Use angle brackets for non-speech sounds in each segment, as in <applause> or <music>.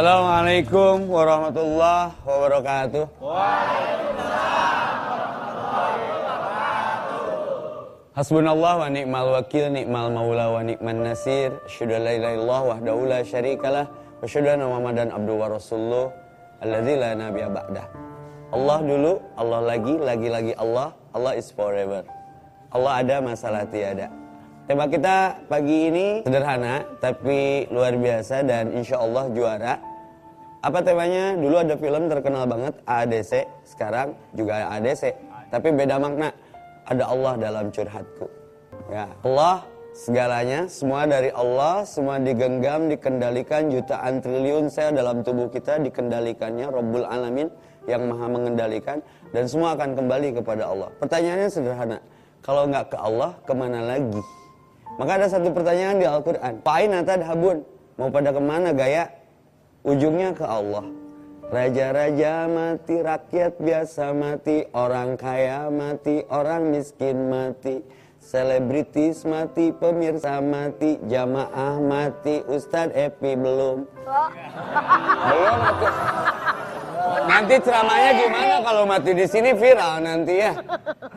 Assalamualaikum warahmatullahi wabarakatuh. Hasbunallah wa ni'mal wakil ni'mal maula wa ni'man nasir Asyhadu an la ilaha illallah wahdahu la syarikalah wa asyhadu anna Muhammadan abduhu wa rasuluh alladzi la nabiyya ba'dah. Allah dulu, Allah lagi, lagi-lagi Allah, Allah is forever. Allah ada, masalah tiada. Tema kita pagi ini sederhana tapi luar biasa dan insya Allah juara. Apa temanya? Dulu ada film terkenal banget ADC, sekarang juga ADC, tapi beda makna. Ada Allah dalam curhatku. Ya, Allah segalanya, semua dari Allah, semua digenggam, dikendalikan jutaan triliun sel dalam tubuh kita dikendalikannya Rabbul Alamin yang maha mengendalikan dan semua akan kembali kepada Allah. Pertanyaannya sederhana, kalau nggak ke Allah, ke mana lagi? Maka ada satu pertanyaan di Al-Quran. Pain atad habun. Mau pada ke mana gaya? Ujungnya ke Allah. Raja-raja mati, rakyat biasa mati, orang kaya mati, orang miskin mati, selebritis mati, pemirsa mati, jamaah mati, Ustadz Epi belum. Belum. Nanti ceramahnya gimana kalau mati di sini viral nanti ya.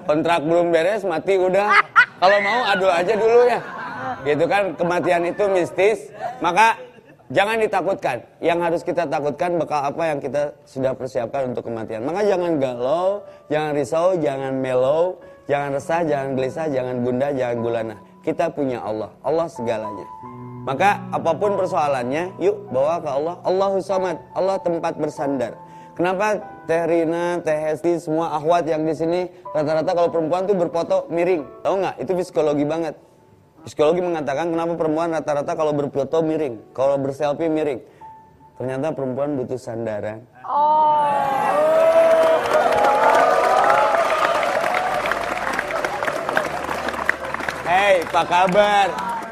Kontrak belum beres, mati udah. Kalau mau adu aja dulu ya. Gitu kan kematian itu mistis, maka Jangan ditakutkan. Yang harus kita takutkan bekal apa yang kita sudah persiapkan untuk kematian. Maka jangan galau, jangan risau, jangan mellow, jangan resah, jangan gelisah, jangan bunda, jangan gulana. Kita punya Allah. Allah segalanya. Maka apa pun persoalannya, yuk bawa ke Allah. Allahu samad. Allah tempat bersandar. Kenapa Teh Rina, Teh Hesti, semua ahwat yang di sini rata-rata kalau perempuan tuh berfoto miring. Tahu nggak? Itu psikologi banget. Psikologi mengatakan kenapa perempuan rata-rata kalau berfoto miring, kalau berselfie miring. Ternyata perempuan butuh sandaran. Oh. Hei, apa kabar?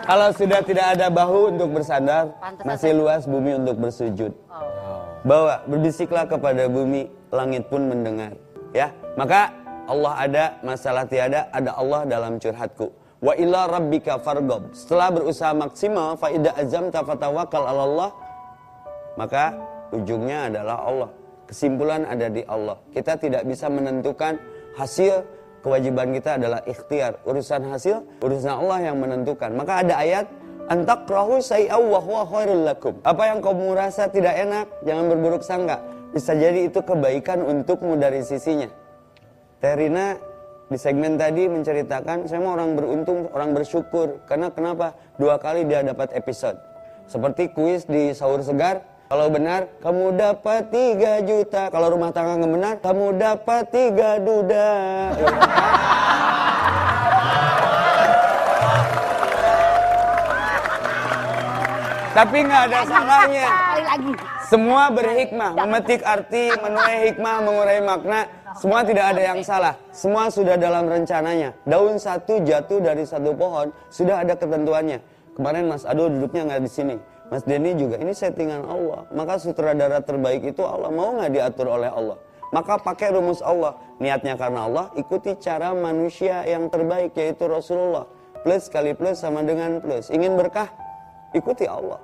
Kalau sudah tidak ada bahu untuk bersandar, masih luas bumi untuk bersujud. Bawa, berbisiklah kepada bumi, langit pun mendengar. Ya, maka Allah ada, masalah tiada, ada Allah dalam curhatku. Wa ila rabbika fargob. Setelah berusaha maksimal, faidah azam tafatawakal Allah. Maka ujungnya adalah Allah. Kesimpulan ada di Allah. Kita tidak bisa menentukan hasil kewajiban kita adalah ikhtiar. Urusan hasil, urusan Allah yang menentukan. Maka ada ayat antakrahu wa huwa khairul lakum. Apa yang kamu rasa tidak enak, jangan berburuk sangka. Bisa jadi itu kebaikan untukmu dari sisinya. Terina di segmen tadi menceritakan saya mau orang beruntung, orang bersyukur. Karena kenapa? Dua kali dia dapat episode. Seperti kuis di sahur segar. Kalau benar, kamu dapat 3 juta. Kalau rumah tangga nggak benar, kamu dapat 3 duda. <laughs> Tapi nggak ada salahnya. Semua berhikmah, memetik arti, menuai hikmah, mengurai makna semua tidak ada yang salah. Semua sudah dalam rencananya. Daun satu jatuh dari satu pohon sudah ada ketentuannya. Kemarin Mas Ado duduknya nggak di sini. Mas Denny juga ini settingan Allah. Maka sutradara terbaik itu Allah mau nggak diatur oleh Allah. Maka pakai rumus Allah. Niatnya karena Allah, ikuti cara manusia yang terbaik yaitu Rasulullah. Plus kali plus sama dengan plus. Ingin berkah? Ikuti Allah.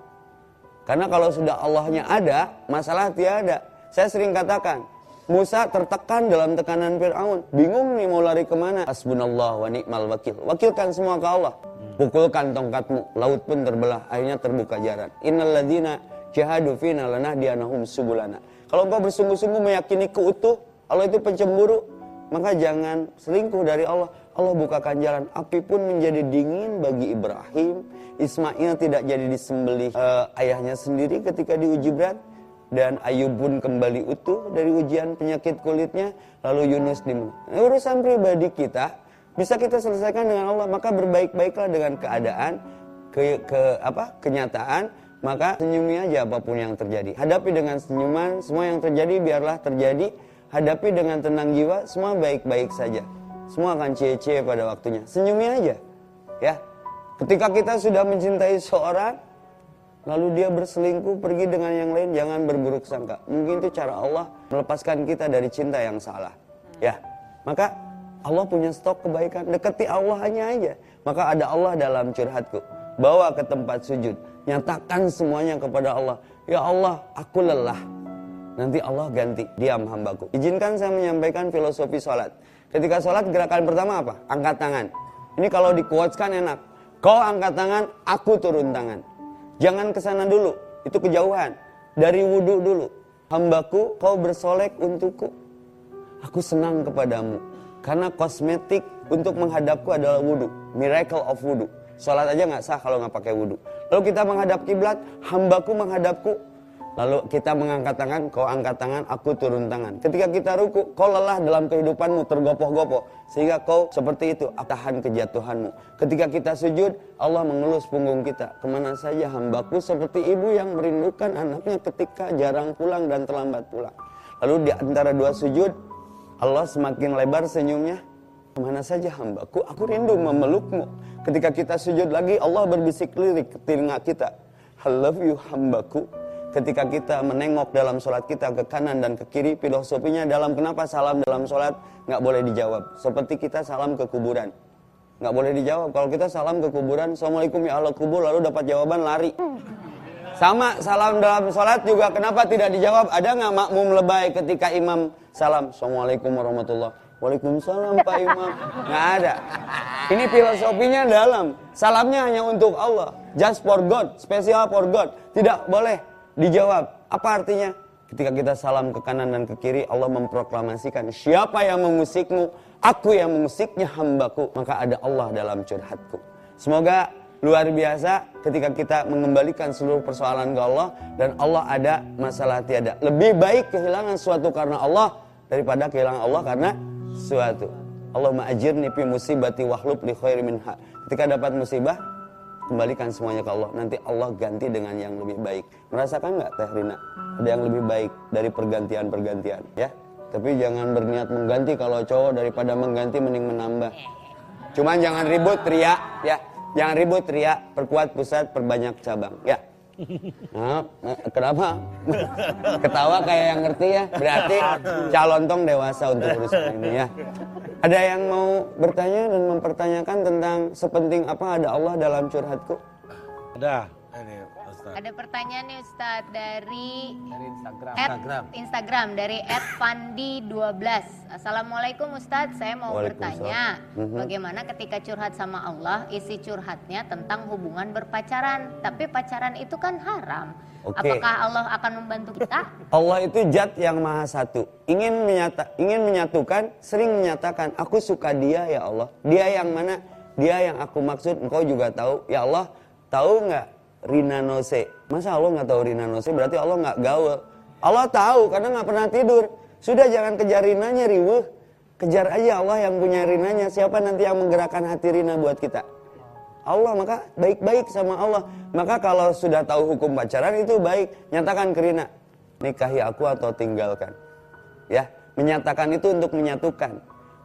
Karena kalau sudah Allahnya ada, masalah tiada. Saya sering katakan, Musa tertekan dalam tekanan Fir'aun. Bingung nih mau lari ke mana. Asbunallah wa ni'mal wakil. Wakilkan semua ke Allah. Pukulkan tongkatmu. Laut pun terbelah. Akhirnya terbuka jalan. Innal ladina jahadu fina dianahum subulana. Kalau engkau bersungguh-sungguh meyakini keutuh, Allah itu pencemburu, maka jangan selingkuh dari Allah. Allah bukakan jalan. Api pun menjadi dingin bagi Ibrahim. Ismail tidak jadi disembelih uh, ayahnya sendiri ketika diuji berat dan Ayub pun kembali utuh dari ujian penyakit kulitnya lalu Yunus di nah, urusan pribadi kita bisa kita selesaikan dengan Allah maka berbaik-baiklah dengan keadaan ke, ke apa kenyataan maka senyumi aja apa pun yang terjadi. Hadapi dengan senyuman semua yang terjadi biarlah terjadi. Hadapi dengan tenang jiwa semua baik-baik saja. Semua akan cie-cie pada waktunya. Senyumi aja ya. Ketika kita sudah mencintai seorang lalu dia berselingkuh pergi dengan yang lain jangan berburuk sangka mungkin itu cara Allah melepaskan kita dari cinta yang salah ya maka Allah punya stok kebaikan deketi Allah hanya aja maka ada Allah dalam curhatku bawa ke tempat sujud nyatakan semuanya kepada Allah Ya Allah, aku lelah. Nanti Allah ganti, diam hambaku. Izinkan saya menyampaikan filosofi sholat. Ketika sholat gerakan pertama apa? Angkat tangan. Ini kalau di kan enak. Kau angkat tangan, aku turun tangan. Jangan ke sana dulu, itu kejauhan. Dari wudhu dulu. Hambaku, kau bersolek untukku. Aku senang kepadamu. Karena kosmetik untuk menghadapku adalah wudhu. Miracle of wudhu. Sholat aja nggak sah kalau nggak pakai wudhu. Lalu kita menghadap kiblat, hambaku menghadapku. Lalu kita mengangkat tangan, kau angkat tangan, aku turun tangan. Ketika kita ruku, kau lelah dalam kehidupanmu, tergopoh-gopoh. Sehingga kau seperti itu, tahan kejatuhanmu. Ketika kita sujud, Allah mengelus punggung kita. Ke mana saja hambaku seperti ibu yang merindukan anaknya ketika jarang pulang dan terlambat pulang. Lalu di antara dua sujud, Allah semakin lebar senyumnya. Ke mana saja hambaku, aku rindu memelukmu. Ketika kita sujud lagi, Allah berbisik lirik ke telinga kita. I love you hambaku ketika kita menengok dalam sholat kita ke kanan dan ke kiri, filosofinya dalam kenapa salam dalam sholat nggak boleh dijawab. Seperti kita salam ke kuburan. Nggak boleh dijawab. Kalau kita salam ke kuburan, Assalamualaikum ya Allah kubur, lalu dapat jawaban lari. Sama salam dalam sholat juga kenapa tidak dijawab? Ada nggak makmum lebay ketika imam salam? Assalamualaikum warahmatullah. Waalaikumsalam Pak Imam. Nggak ada. Ini filosofinya dalam. Salamnya hanya untuk Allah. Just for God. Spesial for God. Tidak boleh Dijawab, apa artinya? Ketika kita salam ke kanan dan ke kiri, Allah memproklamasikan, siapa yang memusikmu? Aku yang memusiknya hambaku. Maka ada Allah dalam curhatku. Semoga luar biasa ketika kita mengembalikan seluruh persoalan ke Allah dan Allah ada masalah tiada. Lebih baik kehilangan suatu karena Allah daripada kehilangan Allah karena suatu. Allah ma'ajirni fi musibati wahlub li khairi minha. Ketika dapat musibah, kembalikan semuanya ke Allah. Nanti Allah ganti dengan yang lebih baik. Merasakan nggak Teh Rina? Ada yang lebih baik dari pergantian-pergantian, ya. Tapi jangan berniat mengganti kalau cowok daripada mengganti mending menambah. Cuman jangan ribut teriak, ya. Jangan ribut teriak, perkuat pusat, perbanyak cabang, ya. Nah, kenapa? Ketawa kayak yang ngerti ya. Berarti calon tong dewasa untuk urusan ini ya. Ada yang mau bertanya dan mempertanyakan tentang sepenting apa ada Allah dalam curhatku? Ada. Ada pertanyaan nih Ustadz dari, dari Instagram. Instagram. Instagram dari @fandi12. Assalamualaikum Ustadz, saya mau bertanya, mhm. bagaimana ketika curhat sama Allah, isi curhatnya tentang hubungan berpacaran, tapi pacaran itu kan haram. Okay. Apakah Allah akan membantu kita? <laughs> Allah itu Zat yang Maha Satu. Ingin menyata, ingin menyatukan, sering menyatakan, aku suka Dia ya Allah. Dia yang mana? Dia yang aku maksud. Engkau juga tahu. Ya Allah, tahu nggak Rina Nose. Masa Allah nggak tahu Rina Nose? Berarti Allah nggak gaul. Allah tahu karena nggak pernah tidur. Sudah jangan kejar Rinanya riwuh. Kejar aja Allah yang punya Rinanya. Siapa nanti yang menggerakkan hati Rina buat kita? Allah maka baik-baik sama Allah. Maka kalau sudah tahu hukum pacaran itu baik. Nyatakan ke Rina. Nikahi aku atau tinggalkan. Ya, menyatakan itu untuk menyatukan.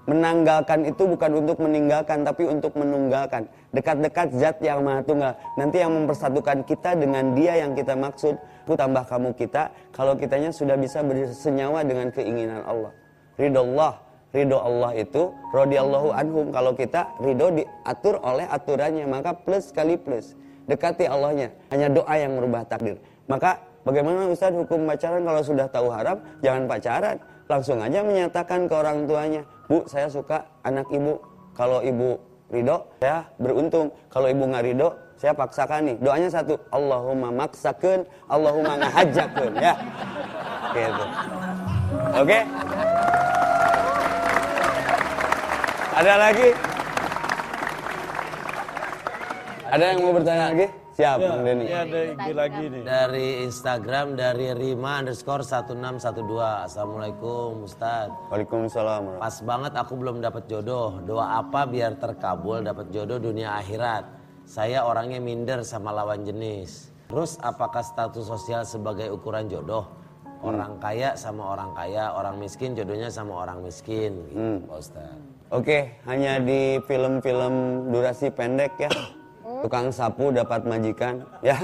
Menanggalkan itu bukan untuk meninggalkan tapi untuk menunggalkan. Dekat-dekat zat yang maha tunggal. Nanti yang mempersatukan kita dengan dia yang kita maksud. Aku tambah kamu kita kalau kitanya sudah bisa bersenyawa dengan keinginan Allah. Ridho Allah. Ridho Allah itu radhiyallahu anhum. Kalau kita ridho diatur oleh aturannya maka plus kali plus. Dekati Allahnya. Hanya doa yang merubah takdir. Maka bagaimana Ustaz hukum pacaran kalau sudah tahu haram? Jangan pacaran. Langsung aja menyatakan ke orang tuanya Bu, saya suka anak ibu. Kalau ibu ridho, saya beruntung. Kalau ibu nggak ridho, saya paksakan nih. Doanya satu, Allahumma maksakan, Allahumma ngahajakan. Ya, gitu. Oke? Ada lagi? Ada yang mau bertanya lagi? Siap, ya, Bang Denny. Ya, ada IG lagi nih. Dari Instagram dari Rima underscore 1612. Assalamualaikum Ustaz. Waalaikumsalam. Pas banget aku belum dapat jodoh. Doa apa biar terkabul dapat jodoh dunia akhirat? Saya orangnya minder sama lawan jenis. Terus apakah status sosial sebagai ukuran jodoh? Orang hmm. kaya sama orang kaya, orang miskin jodohnya sama orang miskin. Gitu, hmm. Pak Ustaz. Oke, hanya di film-film durasi pendek ya tukang sapu dapat majikan ya?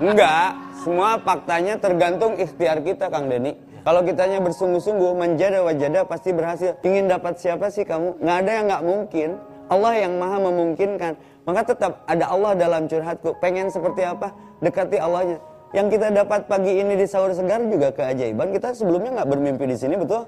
Enggak semua faktanya tergantung ikhtiar kita Kang Denny. Kalau kitanya bersungguh-sungguh menjadi wajada pasti berhasil. Ingin dapat siapa sih kamu? Nggak ada yang nggak mungkin. Allah yang maha memungkinkan. Maka tetap ada Allah dalam curhatku. Pengen seperti apa? Dekati Allahnya. Yang kita dapat pagi ini di sahur segar juga keajaiban. Kita sebelumnya nggak bermimpi di sini, betul?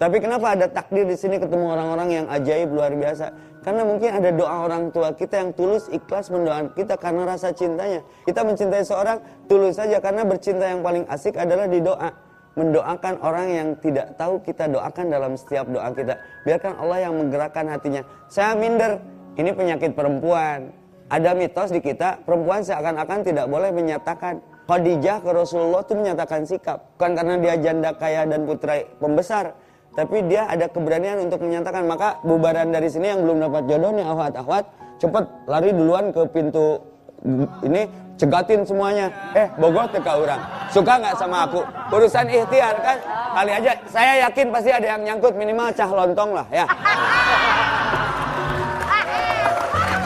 Tapi kenapa ada takdir di sini ketemu orang-orang yang ajaib luar biasa? Karena mungkin ada doa orang tua kita yang tulus ikhlas mendoakan kita karena rasa cintanya. Kita mencintai seorang tulus saja karena bercinta yang paling asik adalah di doa. Mendoakan orang yang tidak tahu kita doakan dalam setiap doa kita. Biarkan Allah yang menggerakkan hatinya. Saya minder, ini penyakit perempuan. Ada mitos di kita, perempuan seakan-akan tidak boleh menyatakan. Khadijah ke Rasulullah itu menyatakan sikap. Bukan karena dia janda kaya dan putra pembesar tapi dia ada keberanian untuk menyatakan maka bubaran dari sini yang belum dapat jodoh nih ahwat. Ahwat cepet lari duluan ke pintu ini cegatin semuanya. Eh bogoh teka orang suka nggak sama aku? Urusan ikhtiar kan? Kali aja saya yakin pasti ada yang nyangkut minimal cah lontong lah ya.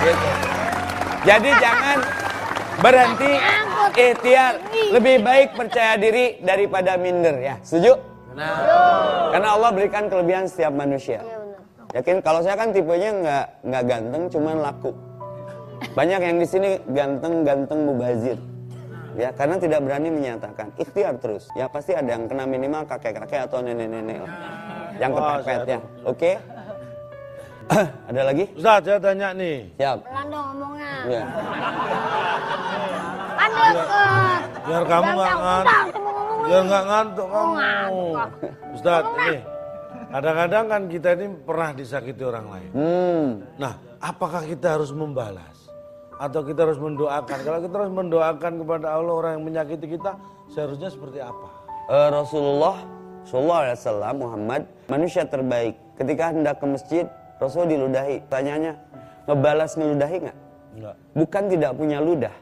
Gitu. jadi jangan berhenti ikhtiar. Lebih baik percaya diri daripada minder ya. Setuju Nah. Karena Allah berikan kelebihan setiap manusia. Iya, Yakin kalau saya kan tipenya nggak nggak ganteng, cuman laku. Banyak yang di sini ganteng-ganteng mubazir. Ya, karena tidak berani menyatakan. Ikhtiar terus. Ya pasti ada yang kena minimal kakek-kakek atau nenek-nenek Yang kepepet ya. Oke. <clears throat> ada lagi? Ustaz, saya tanya nih. Siap. Pelan dong ngomongnya. Ya. Kan deket. Biar kamu nggak ngantuk. Ya nggak ngantuk kamu. Ustaz, ini kadang-kadang kan kita ini pernah disakiti orang lain. Hmm. Nah, apakah kita harus membalas? Atau kita harus mendoakan? Kalau kita harus mendoakan kepada Allah orang yang menyakiti kita, seharusnya seperti apa? Uh, Rasulullah Sallallahu Alaihi Wasallam Muhammad manusia terbaik. Ketika hendak ke masjid, Rasul diludahi. Tanyanya, ngebalas ngeludahi nggak? Enggak. Bukan tidak punya ludah,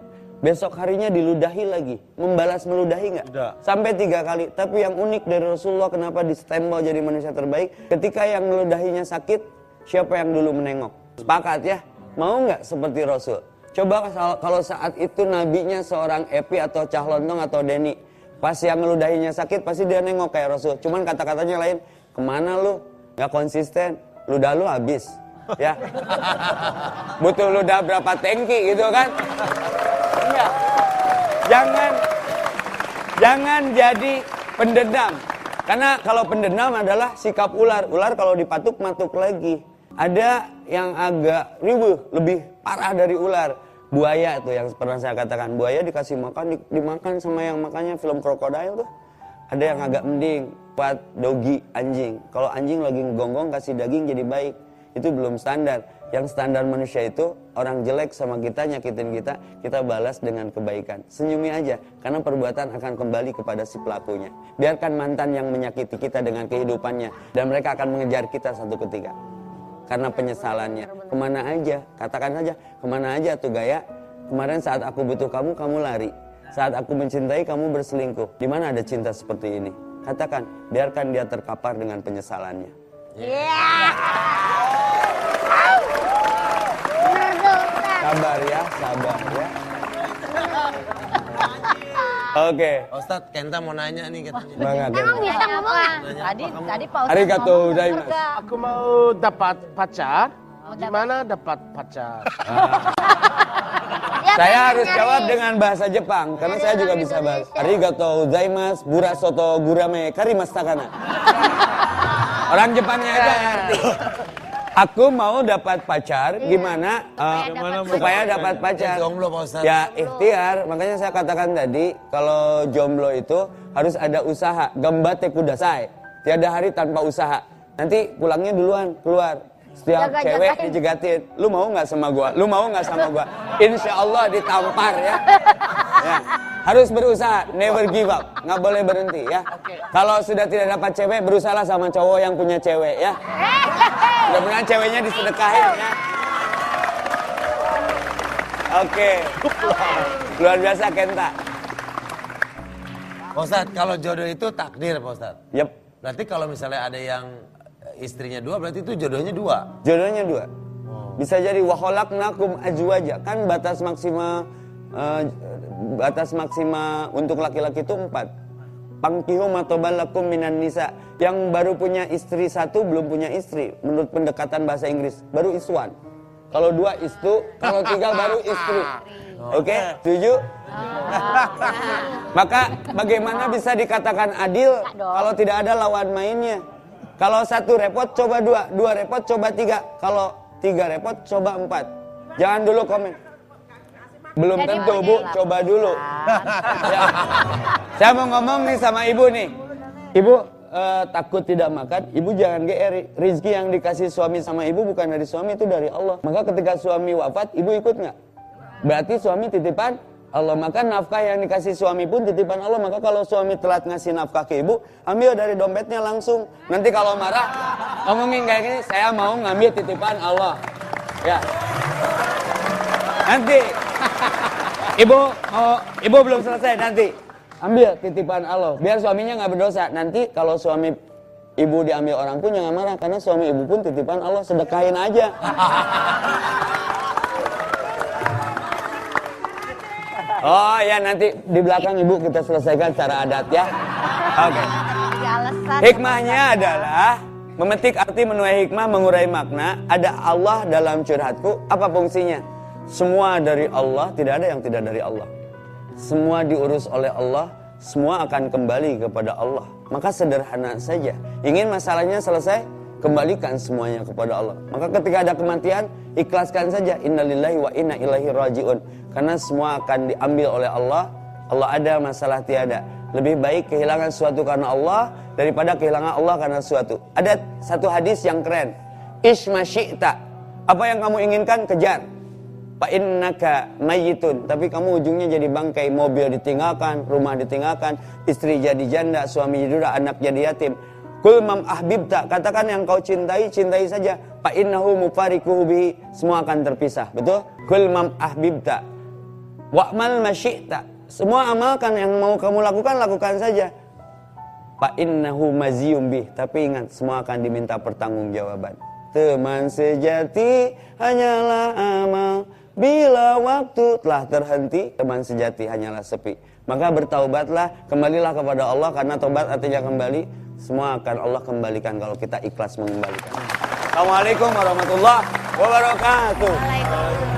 Besok harinya diludahi lagi. Membalas meludahi nggak? Sampai tiga kali. Tapi yang unik dari Rasulullah kenapa di stempel jadi manusia terbaik? Ketika yang meludahinya sakit, siapa yang dulu menengok? Sepakat ya? Mau nggak seperti Rasul? Coba kalau saat itu nabinya seorang Epi atau Cahlontong atau Denny. Pas yang meludahinya sakit, pasti dia nengok kayak Rasul. Cuman kata-katanya lain. Ke mana lu? Nggak konsisten. Ludah lu habis. Ya. <laughs> Butuh ludah berapa tangki gitu kan? Iya. Jangan jangan jadi pendendam. Karena kalau pendendam adalah sikap ular. Ular kalau dipatuk matuk lagi. Ada yang agak ribuh, lebih parah dari ular. Buaya tuh yang pernah saya katakan. Buaya dikasih makan, dimakan sama yang makannya film krokodil tuh. Ada yang agak mending, buat dogi anjing. Kalau anjing lagi gonggong kasih daging jadi baik. Itu belum standar. Yang standar manusia itu orang jelek sama kita nyakitin kita, kita balas dengan kebaikan. Senyumi aja, karena perbuatan akan kembali kepada si pelakunya. Biarkan mantan yang menyakiti kita dengan kehidupannya, dan mereka akan mengejar kita satu ketika. Karena penyesalannya. Ke mana aja, katakan saja, ke mana aja tuh gaya. Kemarin saat aku butuh kamu, kamu lari. Saat aku mencintai, kamu berselingkuh. Di mana ada cinta seperti ini? Katakan, biarkan dia terkapar dengan penyesalannya. Yeah. Sabar ya, sabar ya. Oke. Okay. Ustadz, Kenta mau nanya nih katanya. Bangga, Emang bisa ngomong nggak? Tadi, tadi Pak Ustadz Arigato gozaimasu. Aku mau dapat pacar. Gimana dapat pacar? ya, saya harus jawab dengan bahasa Jepang karena saya juga bisa bahas. Arigato gozaimasu, burasoto gurame karimastakana. <laughs> Orang Jepangnya aja ngerti. Aku mau dapat pacar, iya. gimana uh, supaya dapat pacar? Jomblo Pak Ya ikhtiar, makanya saya katakan tadi kalau jomblo itu harus ada usaha. Gambate kudasai, tiada hari tanpa usaha. Nanti pulangnya duluan keluar. Setiap Jaga, cewek dijegatin, lu mau nggak sama gua? Lu mau nggak sama gua? Insya Allah ditampar ya. <laughs> ya. Harus berusaha, never give up, nggak boleh berhenti ya. Kalau sudah tidak dapat cewek, berusaha sama cowok yang punya cewek ya. <laughs> Mudah-mudahan ceweknya disedekahin ya. Oke. Luar biasa Kenta. Pak kalau jodoh itu takdir Pak Ustadz? Yep. Berarti kalau misalnya ada yang istrinya dua, berarti itu jodohnya dua? Jodohnya dua. Oh. Bisa jadi waholak nakum aja. Kan batas maksimal uh, batas maksimal untuk laki-laki itu empat. Pangkihu matobalakum minan nisa. Yang baru punya istri satu belum punya istri. Menurut pendekatan bahasa Inggris. Baru iswan. Kalau dua istu, kalau tiga baru istri. Oke, setuju? Maka bagaimana bisa dikatakan adil kalau tidak ada lawan mainnya? Kalau satu repot coba dua, dua repot coba tiga, kalau tiga repot coba empat. Jangan dulu komen. Belum Jadi tentu bu, coba dulu. <laughs> Ya. Saya mau ngomong nih sama ibu nih. Ibu eh, takut tidak makan, ibu jangan GR. Rizki yang dikasih suami sama ibu bukan dari suami itu dari Allah. Maka ketika suami wafat, ibu ikut nggak? Berarti suami titipan Allah. Maka nafkah yang dikasih suami pun titipan Allah. Maka kalau suami telat ngasih nafkah ke ibu, ambil dari dompetnya langsung. Nanti kalau marah, ngomongin kayak gini, saya mau ngambil titipan Allah. Ya. Nanti <laughs> ibu mau ibu belum selesai nanti ambil titipan Allah biar suaminya nggak berdosa nanti kalau suami ibu diambil orang pun jangan marah karena suami ibu pun titipan Allah sedekahin aja <laughs> oh ya nanti di belakang ibu kita selesaikan secara adat ya oke alasan. Hikmahnya adalah memetik arti menuai hikmah, mengurai makna. Ada Allah dalam curhatku. Apa fungsinya? Semua dari Allah, tidak ada yang tidak dari Allah. Semua diurus oleh Allah, semua akan kembali kepada Allah. Maka sederhana saja. Ingin masalahnya selesai, kembalikan semuanya kepada Allah. Maka ketika ada kematian, ikhlaskan saja. Innalillahi wa inna ilaihi rajiun. Karena semua akan diambil oleh Allah. Allah ada, masalah tiada. Lebih baik kehilangan sesuatu karena Allah daripada kehilangan Allah karena sesuatu. Ada satu hadis yang keren. Ishma syi'ta. Apa yang kamu inginkan, kejar. Fa innaka mayyitun. Tapi kamu ujungnya jadi bangkai, mobil ditinggalkan, rumah ditinggalkan, istri jadi janda, suami jadi anak jadi yatim. Kul mam ahbibta, katakan yang kau cintai, cintai saja. Fa innahu mufarikuhu. Semua akan terpisah, betul? Kul mam ahbibta. Wa'mal masyi'ta. Semua amalkan yang mau kamu lakukan, lakukan saja. Pak innahu maziyum bih. Tapi ingat, semua akan diminta pertanggungjawaban. Teman sejati hanyalah amal. Bila waktu telah terhenti, teman sejati hanyalah sepi. Maka bertaubatlah, kembalilah kepada Allah karena taubat artinya kembali. Semua akan Allah kembalikan kalau kita ikhlas mengembalikan. Assalamualaikum warahmatullahi wabarakatuh. Waalaikumsalam.